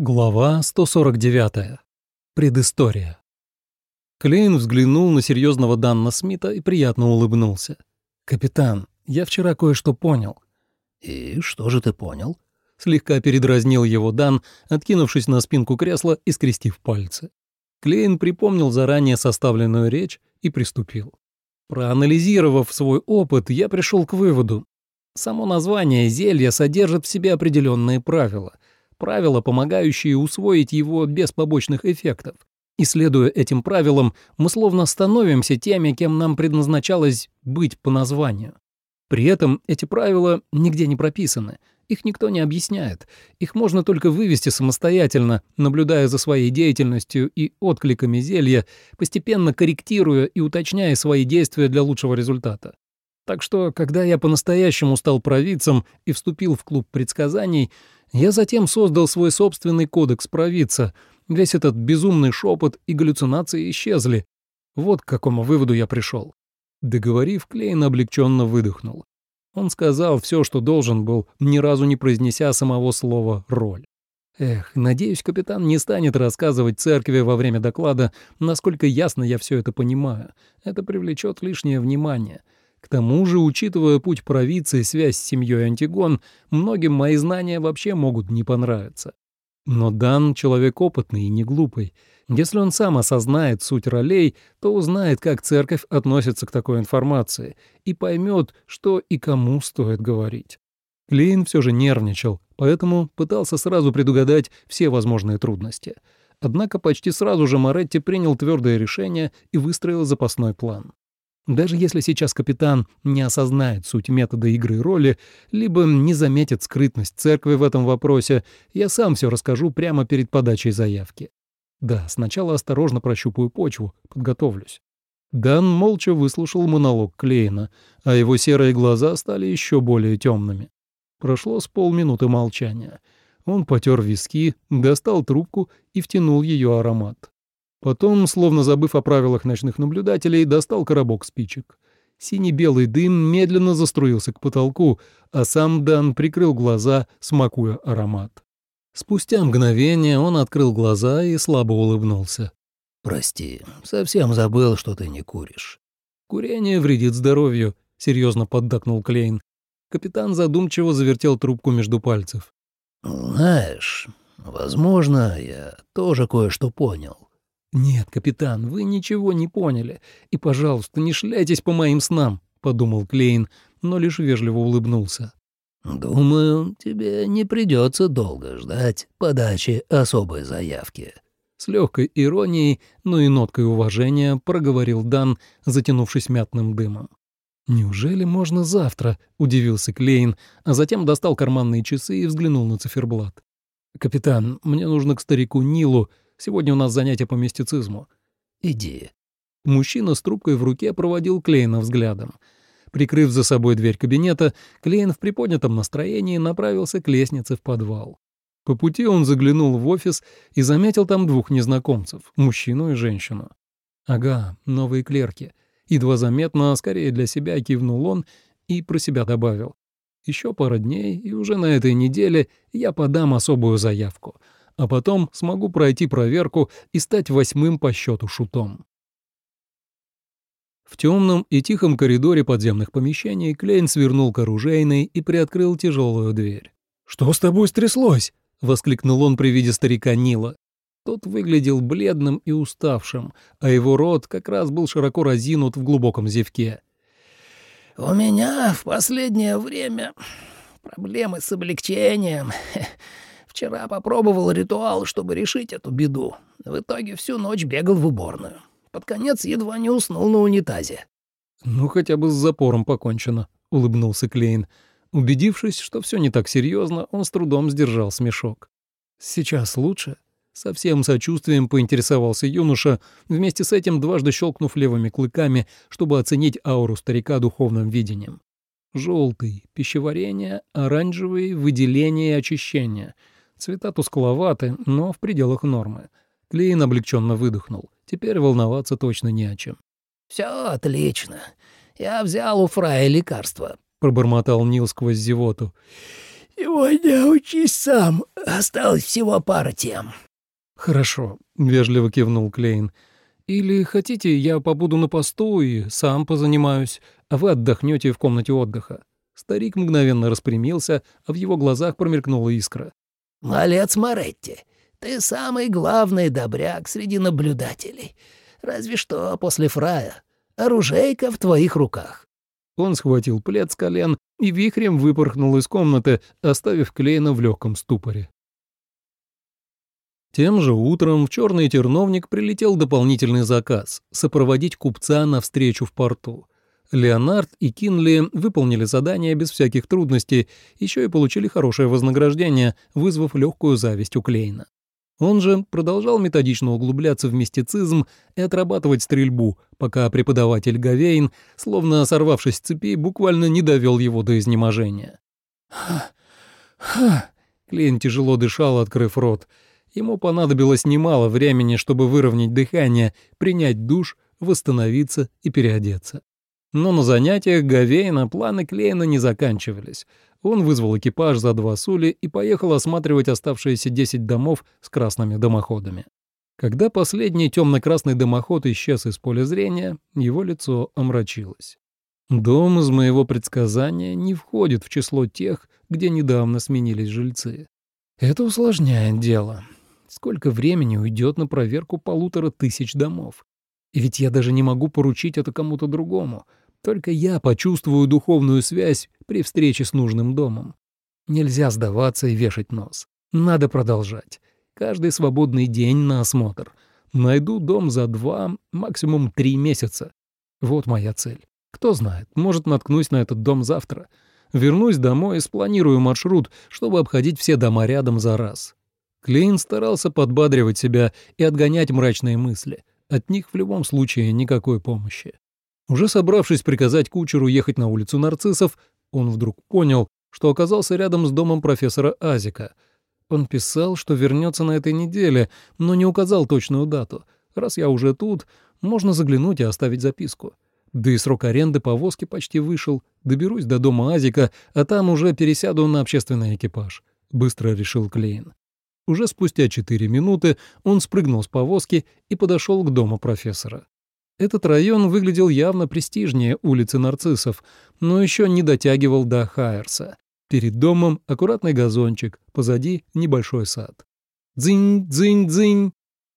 Глава 149. Предыстория. Клейн взглянул на серьезного Данна Смита и приятно улыбнулся. «Капитан, я вчера кое-что понял». «И что же ты понял?» Слегка передразнил его Дан, откинувшись на спинку кресла и скрестив пальцы. Клейн припомнил заранее составленную речь и приступил. Проанализировав свой опыт, я пришел к выводу. Само название зелья содержит в себе определенные правила — правила, помогающие усвоить его без побочных эффектов. И следуя этим правилам, мы словно становимся теми, кем нам предназначалось быть по названию. При этом эти правила нигде не прописаны, их никто не объясняет, их можно только вывести самостоятельно, наблюдая за своей деятельностью и откликами зелья, постепенно корректируя и уточняя свои действия для лучшего результата. Так что, когда я по-настоящему стал провидцем и вступил в клуб предсказаний, я затем создал свой собственный кодекс провидца. Весь этот безумный шепот и галлюцинации исчезли. Вот к какому выводу я пришел. Договорив, Клейн облегченно выдохнул. Он сказал все, что должен был, ни разу не произнеся самого слова «роль». Эх, надеюсь, капитан не станет рассказывать церкви во время доклада, насколько ясно я все это понимаю. Это привлечет лишнее внимание — к тому же, учитывая путь провидца и связь с семьей Антигон, многим мои знания вообще могут не понравиться. Но Дан — человек опытный и не глупый. Если он сам осознает суть ролей, то узнает, как церковь относится к такой информации, и поймет, что и кому стоит говорить. Клейн все же нервничал, поэтому пытался сразу предугадать все возможные трудности. Однако почти сразу же Моретти принял твердое решение и выстроил запасной план. Даже если сейчас капитан не осознает суть метода игры роли, либо не заметит скрытность церкви в этом вопросе, я сам все расскажу прямо перед подачей заявки. Да, сначала осторожно прощупаю почву, подготовлюсь. Дан молча выслушал монолог Клейна, а его серые глаза стали еще более темными. Прошло с полминуты молчания. Он потер виски, достал трубку и втянул ее аромат. Потом, словно забыв о правилах ночных наблюдателей, достал коробок спичек. Синий-белый дым медленно заструился к потолку, а сам Дан прикрыл глаза, смакуя аромат. Спустя мгновение он открыл глаза и слабо улыбнулся. «Прости, совсем забыл, что ты не куришь». «Курение вредит здоровью», — серьезно поддакнул Клейн. Капитан задумчиво завертел трубку между пальцев. «Знаешь, возможно, я тоже кое-что понял. «Нет, капитан, вы ничего не поняли. И, пожалуйста, не шляйтесь по моим снам», — подумал Клейн, но лишь вежливо улыбнулся. «Думаю, тебе не придется долго ждать подачи особой заявки». С легкой иронией, но и ноткой уважения проговорил Дан, затянувшись мятным дымом. «Неужели можно завтра?» — удивился Клейн, а затем достал карманные часы и взглянул на циферблат. «Капитан, мне нужно к старику Нилу, Сегодня у нас занятие по мистицизму». «Иди». Мужчина с трубкой в руке проводил Клейна взглядом. Прикрыв за собой дверь кабинета, Клейн в приподнятом настроении направился к лестнице в подвал. По пути он заглянул в офис и заметил там двух незнакомцев, мужчину и женщину. «Ага, новые клерки». Едва заметно, скорее для себя, кивнул он и про себя добавил. «Еще пара дней, и уже на этой неделе я подам особую заявку а потом смогу пройти проверку и стать восьмым по счету шутом. В темном и тихом коридоре подземных помещений Клейн свернул к оружейной и приоткрыл тяжелую дверь. «Что с тобой стряслось?» — воскликнул он при виде старика Нила. Тот выглядел бледным и уставшим, а его рот как раз был широко разинут в глубоком зевке. «У меня в последнее время проблемы с облегчением. Вчера попробовал ритуал, чтобы решить эту беду. В итоге всю ночь бегал в уборную. Под конец едва не уснул на унитазе. «Ну, хотя бы с запором покончено», — улыбнулся Клейн. Убедившись, что все не так серьезно, он с трудом сдержал смешок. «Сейчас лучше?» Со всем сочувствием поинтересовался юноша, вместе с этим дважды щелкнув левыми клыками, чтобы оценить ауру старика духовным видением. Желтый — пищеварение, оранжевый — выделение и очищение — Цвета тускловаты, но в пределах нормы. Клейн облегченно выдохнул. Теперь волноваться точно не о чем. Все отлично. Я взял у Фрая лекарство», — пробормотал Нил сквозь зевоту. «Сегодня учись сам. Осталось всего пара тем». «Хорошо», — вежливо кивнул Клейн. «Или хотите, я побуду на посту и сам позанимаюсь, а вы отдохнете в комнате отдыха». Старик мгновенно распрямился, а в его глазах промелькнула искра. «Малец Моретти, ты самый главный добряк среди наблюдателей. Разве что после фрая. Оружейка в твоих руках». Он схватил плед с колен и вихрем выпорхнул из комнаты, оставив Клейна в легком ступоре. Тем же утром в черный терновник прилетел дополнительный заказ — сопроводить купца на встречу в порту. Леонард и Кинли выполнили задание без всяких трудностей, еще и получили хорошее вознаграждение, вызвав легкую зависть у Клейна. Он же продолжал методично углубляться в мистицизм и отрабатывать стрельбу, пока преподаватель Гавейн, словно сорвавшись с цепи, буквально не довел его до изнеможения. «Ха-ха!» Клейн тяжело дышал, открыв рот. Ему понадобилось немало времени, чтобы выровнять дыхание, принять душ, восстановиться и переодеться. Но на занятиях Гавейна планы Клейна не заканчивались. Он вызвал экипаж за два сули и поехал осматривать оставшиеся 10 домов с красными дымоходами. Когда последний темно-красный дымоход исчез из поля зрения, его лицо омрачилось. Дом из моего предсказания не входит в число тех, где недавно сменились жильцы. Это усложняет дело. Сколько времени уйдет на проверку полутора тысяч домов? И ведь я даже не могу поручить это кому-то другому. Только я почувствую духовную связь при встрече с нужным домом. Нельзя сдаваться и вешать нос. Надо продолжать. Каждый свободный день на осмотр. Найду дом за два, максимум три месяца. Вот моя цель. Кто знает, может, наткнусь на этот дом завтра. Вернусь домой и спланирую маршрут, чтобы обходить все дома рядом за раз. Клейн старался подбадривать себя и отгонять мрачные мысли. От них в любом случае никакой помощи. Уже собравшись приказать кучеру ехать на улицу нарциссов, он вдруг понял, что оказался рядом с домом профессора Азика. Он писал, что вернется на этой неделе, но не указал точную дату. Раз я уже тут, можно заглянуть и оставить записку. Да и срок аренды повозки почти вышел. Доберусь до дома Азика, а там уже пересяду на общественный экипаж», — быстро решил Клейн. Уже спустя четыре минуты он спрыгнул с повозки и подошел к дому профессора. Этот район выглядел явно престижнее улицы Нарциссов, но еще не дотягивал до Хайерса. Перед домом аккуратный газончик, позади небольшой сад. «Дзынь, дзынь, дзынь!»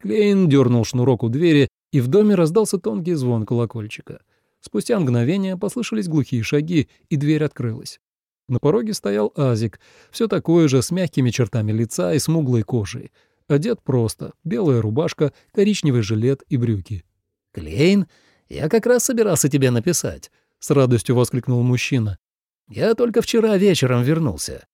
Клейн дернул шнурок у двери, и в доме раздался тонкий звон колокольчика. Спустя мгновение послышались глухие шаги, и дверь открылась. На пороге стоял Азик, все такое же, с мягкими чертами лица и смуглой кожей. Одет просто, белая рубашка, коричневый жилет и брюки. «Клейн, я как раз собирался тебе написать», — с радостью воскликнул мужчина. «Я только вчера вечером вернулся».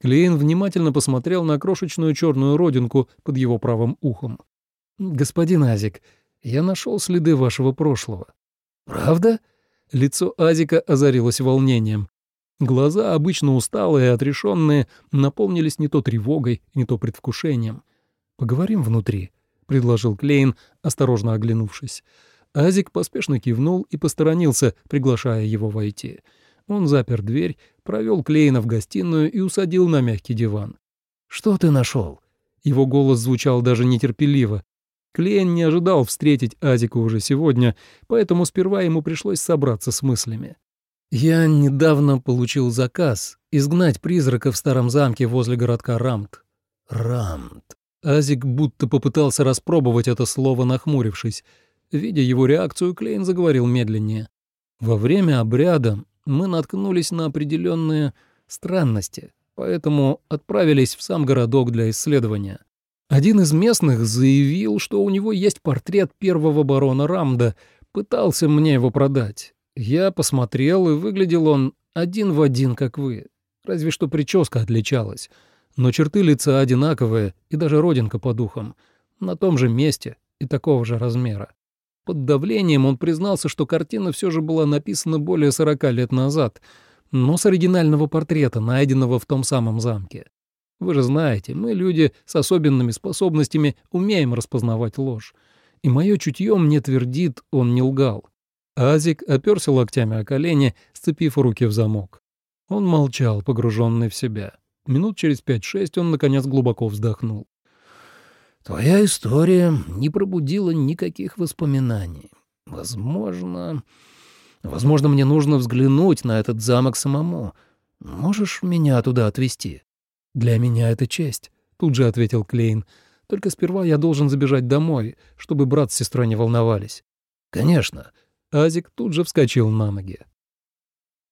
Клейн внимательно посмотрел на крошечную черную родинку под его правым ухом. «Господин Азик, я нашел следы вашего прошлого». «Правда?» Лицо Азика озарилось волнением. Глаза, обычно усталые и отрешенные, наполнились не то тревогой, не то предвкушением. «Поговорим внутри», — предложил Клейн, осторожно оглянувшись. Азик поспешно кивнул и посторонился, приглашая его войти. Он запер дверь, провел Клейна в гостиную и усадил на мягкий диван. «Что ты нашел?» Его голос звучал даже нетерпеливо. Клейн не ожидал встретить Азика уже сегодня, поэтому сперва ему пришлось собраться с мыслями. «Я недавно получил заказ изгнать призрака в старом замке возле городка Рамт». «Рамт». Азик будто попытался распробовать это слово, нахмурившись. Видя его реакцию, Клейн заговорил медленнее. «Во время обряда мы наткнулись на определенные странности, поэтому отправились в сам городок для исследования. Один из местных заявил, что у него есть портрет первого барона Рамда, пытался мне его продать. Я посмотрел, и выглядел он один в один, как вы. Разве что прическа отличалась. Но черты лица одинаковые, и даже родинка по духам. На том же месте и такого же размера. Под давлением он признался, что картина все же была написана более 40 лет назад, но с оригинального портрета, найденного в том самом замке. Вы же знаете, мы, люди с особенными способностями, умеем распознавать ложь. И мое чутье мне твердит, он не лгал. Азик оперся локтями о колени, сцепив руки в замок. Он молчал, погруженный в себя. Минут через пять-шесть он, наконец, глубоко вздохнул. «Твоя история не пробудила никаких воспоминаний. Возможно... Возможно, мне нужно взглянуть на этот замок самому. Можешь меня туда отвезти?» «Для меня это честь», — тут же ответил Клейн. «Только сперва я должен забежать домой, чтобы брат с сестрой не волновались». «Конечно». Азик тут же вскочил на ноги.